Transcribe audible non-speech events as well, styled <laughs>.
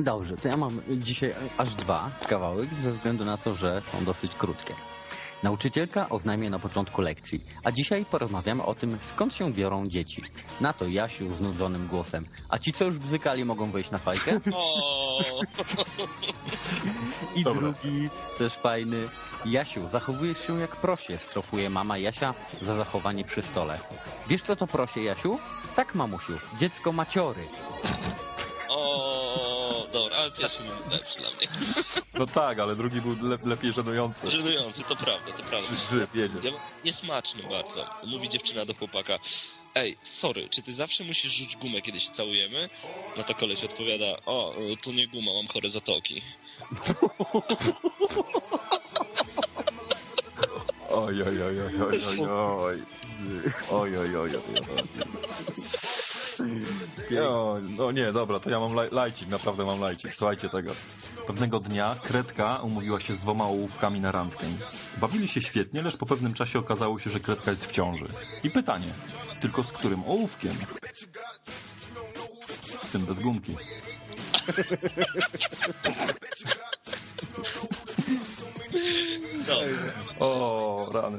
Dobrze, to ja mam dzisiaj aż dwa kawały, ze względu na to, że są dosyć krótkie. Nauczycielka oznajmia na początku lekcji, a dzisiaj porozmawiamy o tym, skąd się biorą dzieci. Na to Jasiu znudzonym głosem. A ci, co już bzykali, mogą wejść na fajkę? <laughs> I Dobra. drugi, też fajny. Jasiu, zachowujesz się jak prosie, strofuje mama Jasia za zachowanie przy stole. Wiesz co to prosie, Jasiu? Tak, mamusiu, dziecko maciory. o, dobra, ale pierwszy był lepszy dla mnie. No tak, ale drugi był le lepiej żenujący. Żenujący, to prawda, to prawda. Grzyb, jedziesz. Ja, niesmaczny bardzo. Mówi dziewczyna do chłopaka. Ej, sorry, czy ty zawsze musisz rzuć gumę, kiedy się całujemy? No to koleś odpowiada, o, y, to nie guma, mam chore zatoki. Oj, oj, oj, oj, oj, oj, oj. Oj, oj, oj, oj, oj. No, no nie, dobra, to ja mam laj, lajcik, naprawdę mam lajcik. Słuchajcie tego. Pewnego dnia Kretka umówiła się z dwoma ołówkami na randkę. Bawili się świetnie, lecz po pewnym czasie okazało się, że Kretka jest w ciąży. I pytanie, tylko z którym ołówkiem? Z tym bez gumki. O, rany.